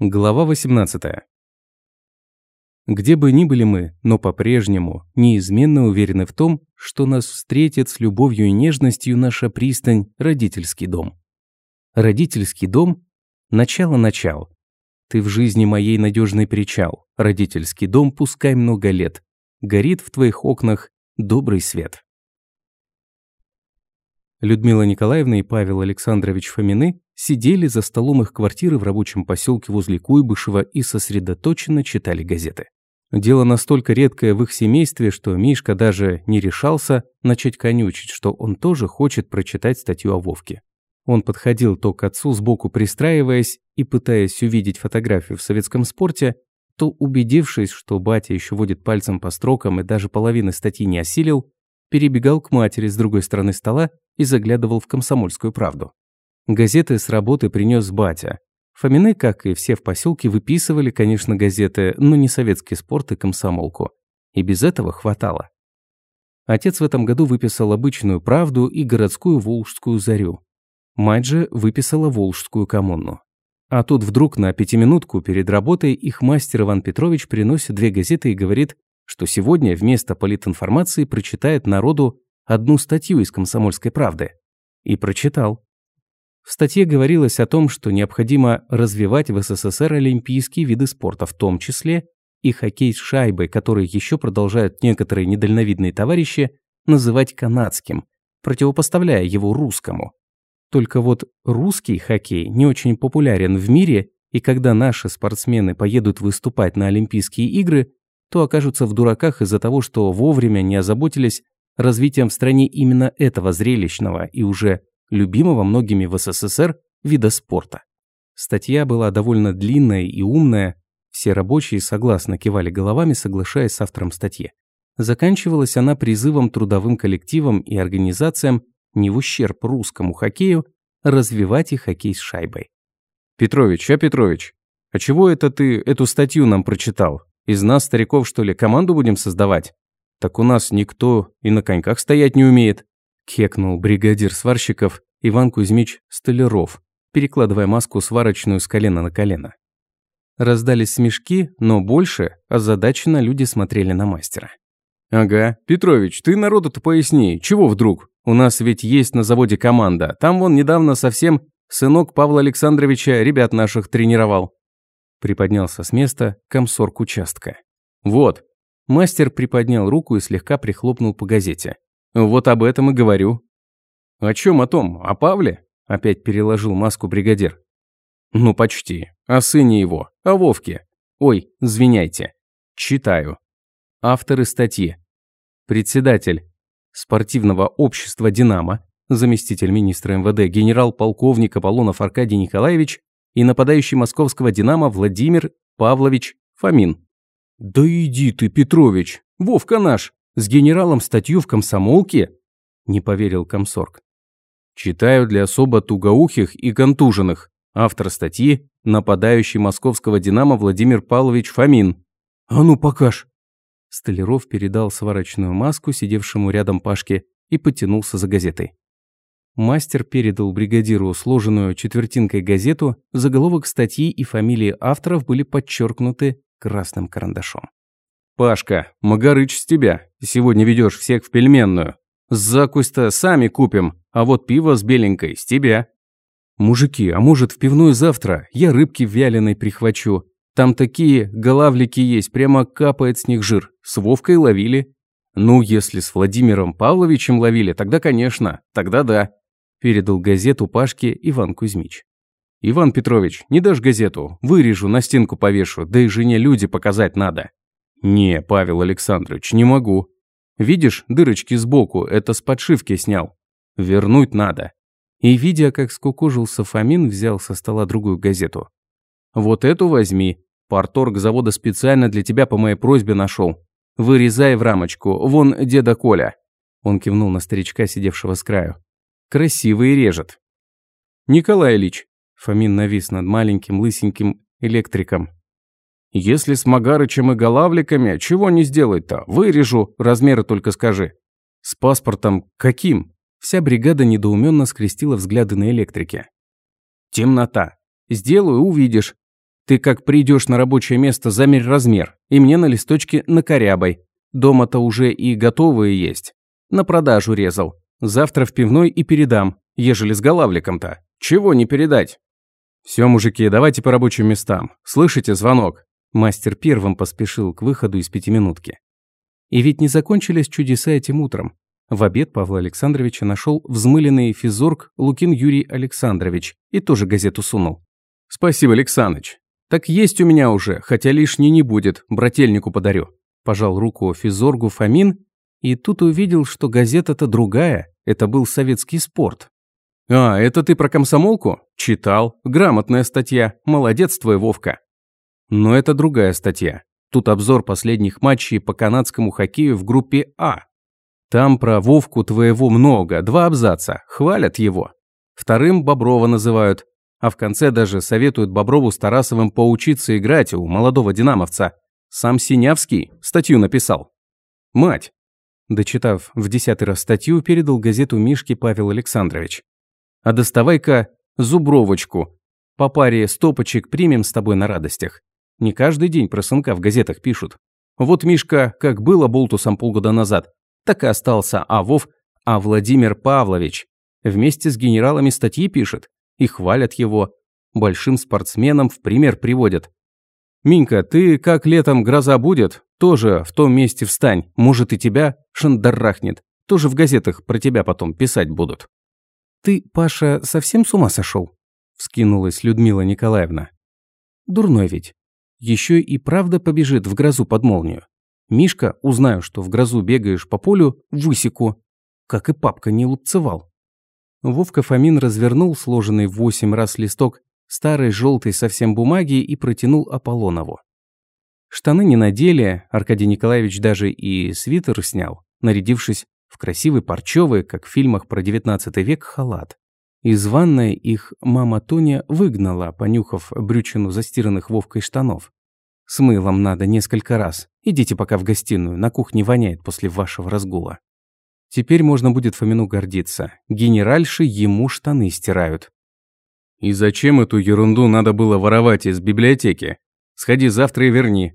Глава 18. Где бы ни были мы, но по-прежнему неизменно уверены в том, что нас встретит с любовью и нежностью наша пристань – родительский дом. Родительский дом – начало-начал. Ты в жизни моей надежный причал. Родительский дом пускай много лет. Горит в твоих окнах добрый свет. Людмила Николаевна и Павел Александрович Фомины сидели за столом их квартиры в рабочем поселке возле Куйбышева и сосредоточенно читали газеты. Дело настолько редкое в их семействе, что Мишка даже не решался начать конючить, что он тоже хочет прочитать статью о Вовке. Он подходил то к отцу сбоку пристраиваясь и пытаясь увидеть фотографию в советском спорте, то убедившись, что батя еще водит пальцем по строкам и даже половины статьи не осилил, перебегал к матери с другой стороны стола и заглядывал в «Комсомольскую правду». Газеты с работы принес батя. Фомины, как и все в поселке, выписывали, конечно, газеты, но не советский спорт и комсомолку. И без этого хватало. Отец в этом году выписал обычную «Правду» и городскую «Волжскую зарю». Мать же выписала «Волжскую коммуну». А тут вдруг на пятиминутку перед работой их мастер Иван Петрович приносит две газеты и говорит, что сегодня вместо политинформации прочитает народу одну статью из «Комсомольской правды». И прочитал. В статье говорилось о том, что необходимо развивать в СССР олимпийские виды спорта, в том числе и хоккей с шайбой, который еще продолжают некоторые недальновидные товарищи называть канадским, противопоставляя его русскому. Только вот русский хоккей не очень популярен в мире, и когда наши спортсмены поедут выступать на Олимпийские игры, то окажутся в дураках из-за того, что вовремя не озаботились развитием в стране именно этого зрелищного и уже любимого многими в СССР вида спорта. Статья была довольно длинная и умная, все рабочие согласно кивали головами, соглашаясь с автором статьи. Заканчивалась она призывом трудовым коллективам и организациям не в ущерб русскому хоккею развивать и хоккей с шайбой. «Петрович, а Петрович, а чего это ты эту статью нам прочитал? Из нас, стариков, что ли, команду будем создавать? Так у нас никто и на коньках стоять не умеет. Кекнул бригадир сварщиков Иван Кузьмич Столяров, перекладывая маску сварочную с колена на колено. Раздались смешки, но больше озадаченно люди смотрели на мастера. «Ага, Петрович, ты народу-то поясни, чего вдруг? У нас ведь есть на заводе команда, там вон недавно совсем сынок Павла Александровича ребят наших тренировал. Приподнялся с места комсорг участка. «Вот». Мастер приподнял руку и слегка прихлопнул по газете. «Вот об этом и говорю». «О чем о том? О Павле?» Опять переложил маску бригадир. «Ну, почти. О сыне его. О Вовке. Ой, извиняйте. Читаю. Авторы статьи. Председатель спортивного общества «Динамо», заместитель министра МВД генерал-полковник Аполлонов Аркадий Николаевич и нападающий московского «Динамо» Владимир Павлович Фомин. «Да иди ты, Петрович! Вовка наш! С генералом статью в комсомолке?» Не поверил комсорг. Читаю для особо тугоухих и контуженных. Автор статьи – нападающий московского «Динамо» Владимир Павлович Фомин. «А ну, покаж!» Столяров передал сварочную маску сидевшему рядом Пашке и потянулся за газетой. Мастер передал бригадиру сложенную четвертинкой газету, заголовок статьи и фамилии авторов были подчеркнуты красным карандашом. «Пашка, Магарыч с тебя. Сегодня ведешь всех в пельменную. Закусь-то сами купим, а вот пиво с беленькой с тебя». «Мужики, а может в пивную завтра? Я рыбки вяленой прихвачу. Там такие голавлики есть, прямо капает с них жир. С Вовкой ловили». «Ну, если с Владимиром Павловичем ловили, тогда, конечно, тогда да передал газету Пашке Иван Кузьмич. «Иван Петрович, не дашь газету? Вырежу, на стенку повешу, да и жене люди показать надо». «Не, Павел Александрович, не могу. Видишь, дырочки сбоку, это с подшивки снял. Вернуть надо». И, видя, как скукожился Фомин, взял со стола другую газету. «Вот эту возьми. Парторг завода специально для тебя по моей просьбе нашел. Вырезай в рамочку, вон деда Коля». Он кивнул на старичка, сидевшего с краю. Красивый режет. Николай Ильич. Фомин навис над маленьким лысеньким электриком. Если с Магарычем и Голавликами, чего не сделать-то? Вырежу, размеры только скажи. С паспортом каким? Вся бригада недоуменно скрестила взгляды на электрике. Темнота. Сделаю, увидишь. Ты как придешь на рабочее место, замерь размер, и мне на листочке накорябай. Дома-то уже и готовые есть. На продажу резал. Завтра в пивной и передам, ежели с голавликом-то. Чего не передать? Все, мужики, давайте по рабочим местам. Слышите звонок? Мастер первым поспешил к выходу из пятиминутки. И ведь не закончились чудеса этим утром. В обед Павла Александровича нашел взмыленный физорг Лукин Юрий Александрович и тоже газету сунул. «Спасибо, Александрович. Так есть у меня уже, хотя лишней не будет, брательнику подарю». Пожал руку физоргу Фомин и тут увидел, что газета-то другая, это был советский спорт. «А, это ты про комсомолку? Читал. Грамотная статья. Молодец твой, Вовка». Но это другая статья. Тут обзор последних матчей по канадскому хоккею в группе А. Там про Вовку твоего много, два абзаца, хвалят его. Вторым Боброва называют, а в конце даже советуют Боброву с Тарасовым поучиться играть у молодого динамовца. Сам Синявский статью написал. Мать. Дочитав в десятый раз статью, передал газету Мишке Павел Александрович. А доставай-ка зубровочку. По паре стопочек примем с тобой на радостях. Не каждый день про сынка в газетах пишут. Вот Мишка, как было болтусом полгода назад, так и остался а Вов, а Владимир Павлович. Вместе с генералами статьи пишет и хвалят его. Большим спортсменам в пример приводят. «Минька, ты как летом гроза будет, тоже в том месте встань, может и тебя шандарахнет. Тоже в газетах про тебя потом писать будут». «Ты, Паша, совсем с ума сошел? вскинулась Людмила Николаевна. «Дурной ведь. Еще и правда побежит в грозу под молнию. Мишка, узнаю, что в грозу бегаешь по полю, высеку. Как и папка не лупцевал. Вовка Фомин развернул сложенный в восемь раз листок старой желтой совсем бумаги и протянул Аполлонову. Штаны не надели, Аркадий Николаевич даже и свитер снял, нарядившись в красивый парчевый, как в фильмах про XIX век, халат. Из ванной их мама Тоня выгнала, понюхав брючину застиранных Вовкой штанов. С мылом надо несколько раз. Идите пока в гостиную, на кухне воняет после вашего разгула. Теперь можно будет Фомину гордиться. Генеральши ему штаны стирают. И зачем эту ерунду надо было воровать из библиотеки? Сходи завтра и верни.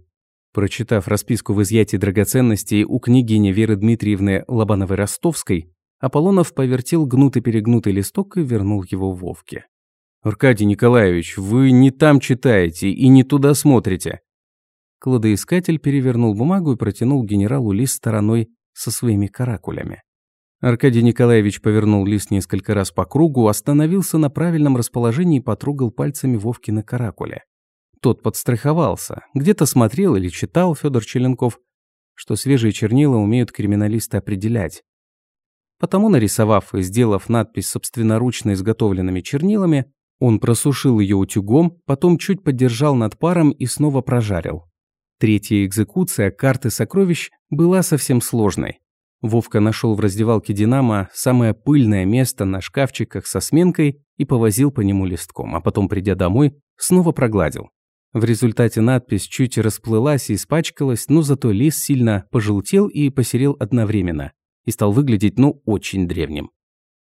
Прочитав расписку в изъятии драгоценностей у княгини Веры Дмитриевны Лобановой-Ростовской, Аполлонов повертел гнутый-перегнутый листок и вернул его Вовке. «Аркадий Николаевич, вы не там читаете и не туда смотрите. Кладоискатель перевернул бумагу и протянул генералу лист стороной со своими каракулями. Аркадий Николаевич повернул лист несколько раз по кругу, остановился на правильном расположении и потрогал пальцами Вовкина каракуля. Тот подстраховался, где-то смотрел или читал Федор Челенков, что свежие чернила умеют криминалисты определять. Потому, нарисовав и сделав надпись собственноручно изготовленными чернилами, он просушил ее утюгом, потом чуть подержал над паром и снова прожарил. Третья экзекуция карты сокровищ была совсем сложной. Вовка нашел в раздевалке «Динамо» самое пыльное место на шкафчиках со сменкой и повозил по нему листком, а потом, придя домой, снова прогладил. В результате надпись чуть расплылась и испачкалась, но зато лист сильно пожелтел и посерел одновременно и стал выглядеть, ну, очень древним.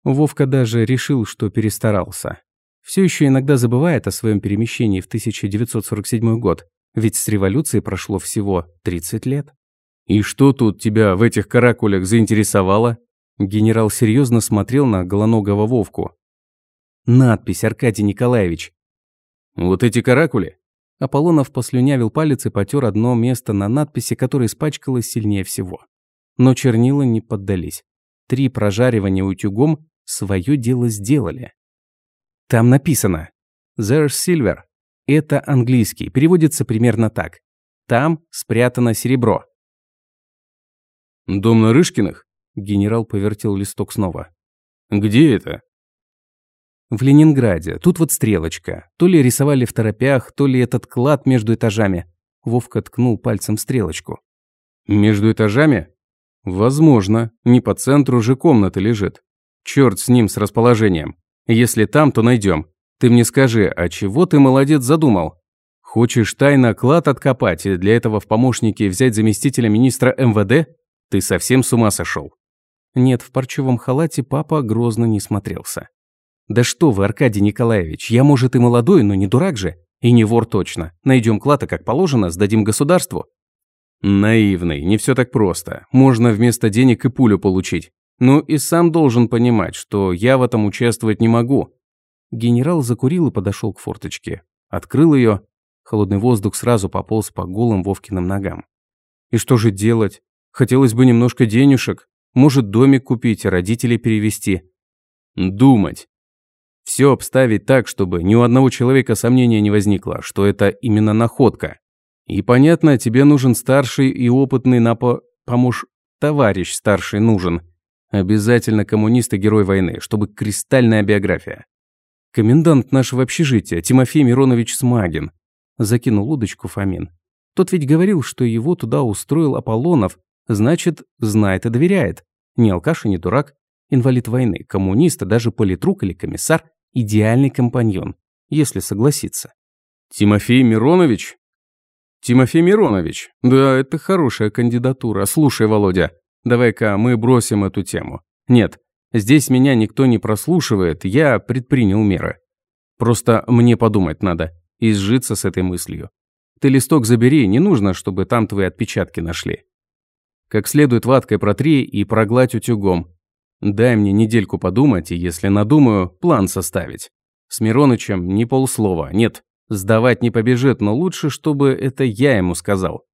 Вовка даже решил, что перестарался. Все еще иногда забывает о своем перемещении в 1947 год, ведь с революции прошло всего 30 лет. «И что тут тебя в этих каракулях заинтересовало?» Генерал серьезно смотрел на голоногого Вовку. «Надпись, Аркадий Николаевич». «Вот эти каракули?» Аполлонов послюнявил палец и потер одно место на надписи, которое испачкалось сильнее всего. Но чернила не поддались. Три прожаривания утюгом свое дело сделали. Там написано «There's silver». Это английский, переводится примерно так. Там спрятано серебро. «Дом Нарышкиных?» Генерал повертел листок снова. «Где это?» В Ленинграде. Тут вот стрелочка. То ли рисовали в торопях, то ли этот клад между этажами. Вовка ткнул пальцем стрелочку. «Между этажами?» «Возможно. Не по центру же комната лежит. Черт с ним, с расположением. Если там, то найдем. Ты мне скажи, а чего ты, молодец, задумал? Хочешь тайно клад откопать и для этого в помощники взять заместителя министра МВД? Ты совсем с ума сошел? Нет, в парчевом халате папа грозно не смотрелся. Да что вы, Аркадий Николаевич, я, может, и молодой, но не дурак же. И не вор точно. Найдем клад, и как положено, сдадим государству. Наивный, не все так просто. Можно вместо денег и пулю получить. Ну и сам должен понимать, что я в этом участвовать не могу. Генерал закурил и подошел к форточке. Открыл ее. Холодный воздух сразу пополз по голым Вовкиным ногам. И что же делать? Хотелось бы немножко денежек. Может, домик купить, родителей перевести. Думать. Все обставить так, чтобы ни у одного человека сомнения не возникло, что это именно находка. И понятно, тебе нужен старший и опытный напо... помощ... Товарищ старший нужен. Обязательно коммунист и герой войны, чтобы кристальная биография. Комендант нашего общежития, Тимофей Миронович Смагин. Закинул удочку Фомин. Тот ведь говорил, что его туда устроил Аполлонов, значит, знает и доверяет. Не алкаш и не дурак, инвалид войны, коммунист, а даже политрук или комиссар, идеальный компаньон, если согласиться. Тимофей Миронович? Тимофей Миронович. Да, это хорошая кандидатура. Слушай, Володя, давай-ка мы бросим эту тему. Нет, здесь меня никто не прослушивает, я предпринял меры. Просто мне подумать надо и сжиться с этой мыслью. Ты листок забери, не нужно, чтобы там твои отпечатки нашли. Как следует ваткой протри и прогладь утюгом. Дай мне недельку подумать, и если надумаю, план составить. С Миронычем ни полслова, нет, Сдавать не побежит, но лучше, чтобы это я ему сказал.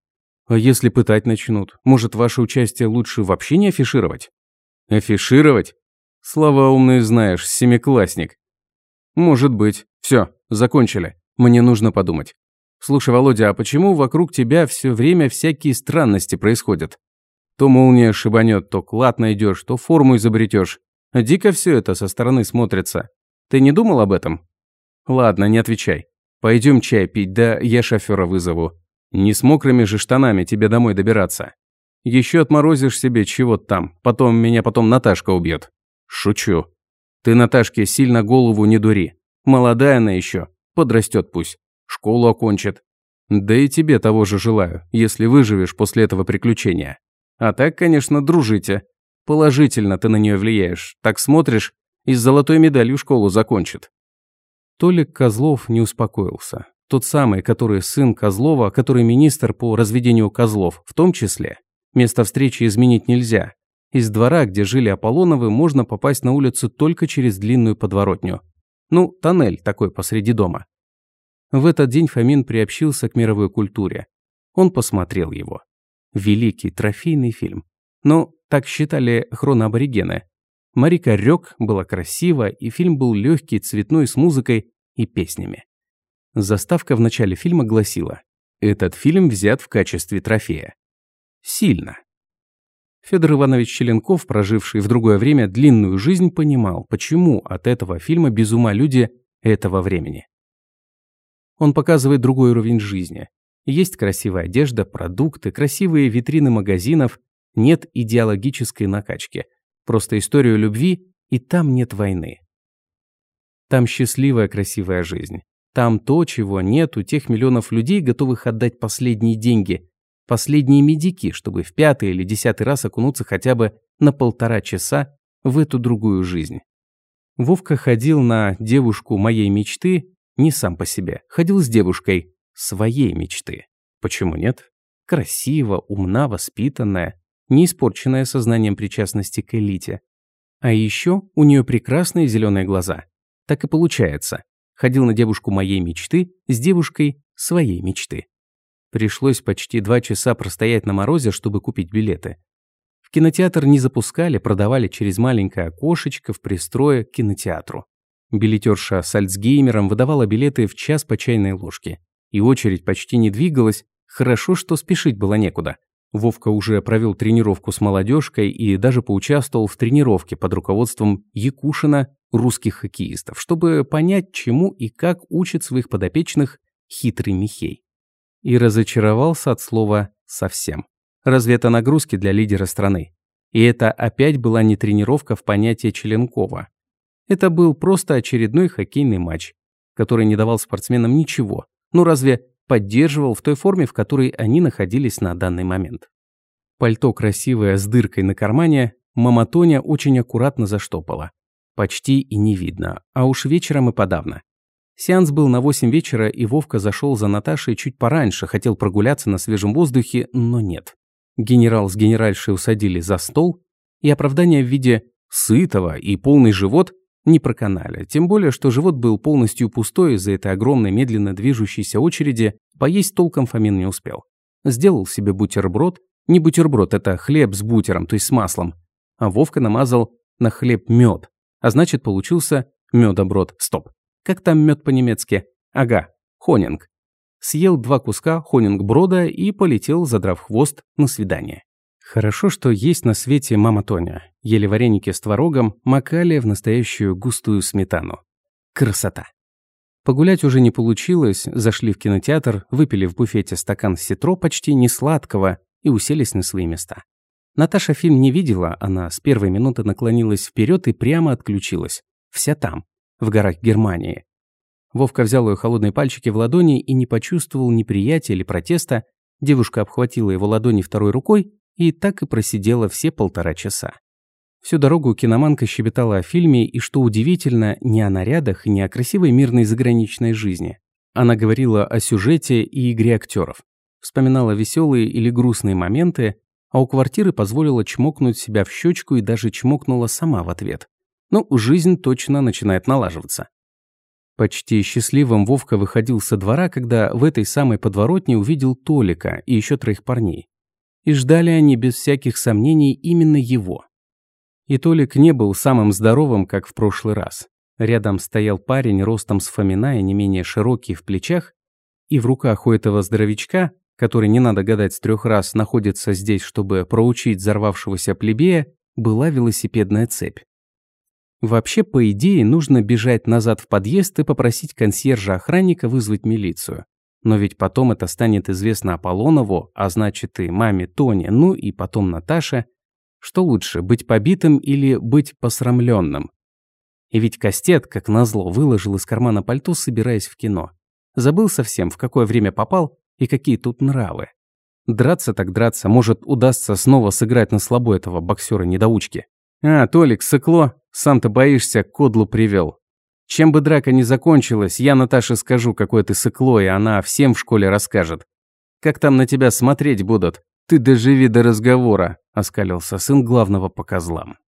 А если пытать начнут, может, ваше участие лучше вообще не афишировать? Афишировать? Слова умные знаешь, семиклассник. Может быть. Все, закончили. Мне нужно подумать. Слушай, Володя, а почему вокруг тебя все время всякие странности происходят? То молния шибанет, то клад найдешь, то форму изобретешь. Дико все это со стороны смотрится. Ты не думал об этом? Ладно, не отвечай. Пойдем чай пить, да я шофера вызову. Не с мокрыми же штанами тебе домой добираться. Еще отморозишь себе чего-то там, потом меня потом Наташка убьет. Шучу. Ты Наташке сильно голову не дури. Молодая она еще, подрастет пусть, школу окончит. Да и тебе того же желаю, если выживешь после этого приключения. А так, конечно, дружите. Положительно ты на нее влияешь. Так смотришь, и с золотой медалью школу закончит. Толик Козлов не успокоился. Тот самый, который сын Козлова, который министр по разведению козлов, в том числе. Место встречи изменить нельзя. Из двора, где жили Аполлоновы, можно попасть на улицу только через длинную подворотню. Ну, тоннель такой посреди дома. В этот день Фомин приобщился к мировой культуре. Он посмотрел его. Великий трофейный фильм. Но так считали хроноаборигены. Марика Рёк была красива, и фильм был легкий, цветной, с музыкой и песнями. Заставка в начале фильма гласила «Этот фильм взят в качестве трофея». Сильно. Федор Иванович Челенков, проживший в другое время длинную жизнь, понимал, почему от этого фильма без ума люди этого времени. Он показывает другой уровень жизни. Есть красивая одежда, продукты, красивые витрины магазинов, нет идеологической накачки – Просто историю любви, и там нет войны. Там счастливая, красивая жизнь. Там то, чего нет у тех миллионов людей, готовых отдать последние деньги, последние медики, чтобы в пятый или десятый раз окунуться хотя бы на полтора часа в эту другую жизнь. Вовка ходил на девушку моей мечты не сам по себе, ходил с девушкой своей мечты. Почему нет? Красиво, умна, воспитанная, не испорченная сознанием причастности к элите. А еще у нее прекрасные зеленые глаза. Так и получается. Ходил на девушку моей мечты с девушкой своей мечты. Пришлось почти два часа простоять на морозе, чтобы купить билеты. В кинотеатр не запускали, продавали через маленькое окошечко в пристрое к кинотеатру. Билетерша с Альцгеймером выдавала билеты в час по чайной ложке. И очередь почти не двигалась, хорошо, что спешить было некуда. Вовка уже провел тренировку с молодежкой и даже поучаствовал в тренировке под руководством Якушина русских хоккеистов, чтобы понять, чему и как учит своих подопечных хитрый Михей. И разочаровался от слова «совсем». Разве это нагрузки для лидера страны? И это опять была не тренировка в понятие Челенкова. Это был просто очередной хоккейный матч, который не давал спортсменам ничего. Ну разве поддерживал в той форме, в которой они находились на данный момент. Пальто красивое с дыркой на кармане мама Тоня очень аккуратно заштопала. Почти и не видно, а уж вечером и подавно. Сеанс был на 8 вечера, и Вовка зашел за Наташей чуть пораньше, хотел прогуляться на свежем воздухе, но нет. Генерал с генеральшей усадили за стол, и оправдание в виде сытого и полный живот не проканали. Тем более, что живот был полностью пустой из-за этой огромной медленно движущейся очереди, поесть толком Фомин не успел. Сделал себе бутерброд, не бутерброд, это хлеб с бутером, то есть с маслом, а Вовка намазал на хлеб мед, а значит получился медоброд. Стоп. Как там мед по-немецки? Ага, хонинг. Съел два куска хонинг-брода и полетел, задрав хвост, на свидание. Хорошо, что есть на свете мама Тоня. Ели вареники с творогом, макали в настоящую густую сметану. Красота. Погулять уже не получилось, зашли в кинотеатр, выпили в буфете стакан ситро почти не сладкого и уселись на свои места. Наташа фильм не видела, она с первой минуты наклонилась вперед и прямо отключилась. Вся там в горах Германии. Вовка взял ее холодные пальчики в ладони и не почувствовал неприятия или протеста. Девушка обхватила его ладони второй рукой и так и просидела все полтора часа. Всю дорогу киноманка щебетала о фильме и, что удивительно, не о нарядах не о красивой мирной заграничной жизни. Она говорила о сюжете и игре актеров. Вспоминала веселые или грустные моменты, а у квартиры позволила чмокнуть себя в щечку и даже чмокнула сама в ответ. Ну, жизнь точно начинает налаживаться. Почти счастливым Вовка выходил со двора, когда в этой самой подворотне увидел Толика и еще троих парней. И ждали они без всяких сомнений именно его. И Толик не был самым здоровым, как в прошлый раз. Рядом стоял парень ростом с Фомина и не менее широкий в плечах, и в руках у этого здоровячка, который, не надо гадать с трех раз, находится здесь, чтобы проучить взорвавшегося плебея, была велосипедная цепь. Вообще, по идее, нужно бежать назад в подъезд и попросить консьержа-охранника вызвать милицию. Но ведь потом это станет известно Аполлонову, а значит и маме Тоне, ну и потом Наташе. Что лучше, быть побитым или быть посрамленным? И ведь Кастет, как назло, выложил из кармана пальто, собираясь в кино. Забыл совсем, в какое время попал и какие тут нравы. Драться так драться, может, удастся снова сыграть на слабо этого боксера-недоучки. А, Толик, сыкло, сам-то боишься, кодлу привел. Чем бы драка ни закончилась, я Наташе скажу, какое ты сыкло, и она всем в школе расскажет. Как там на тебя смотреть будут? Ты доживи до разговора, оскалился сын главного по козлам.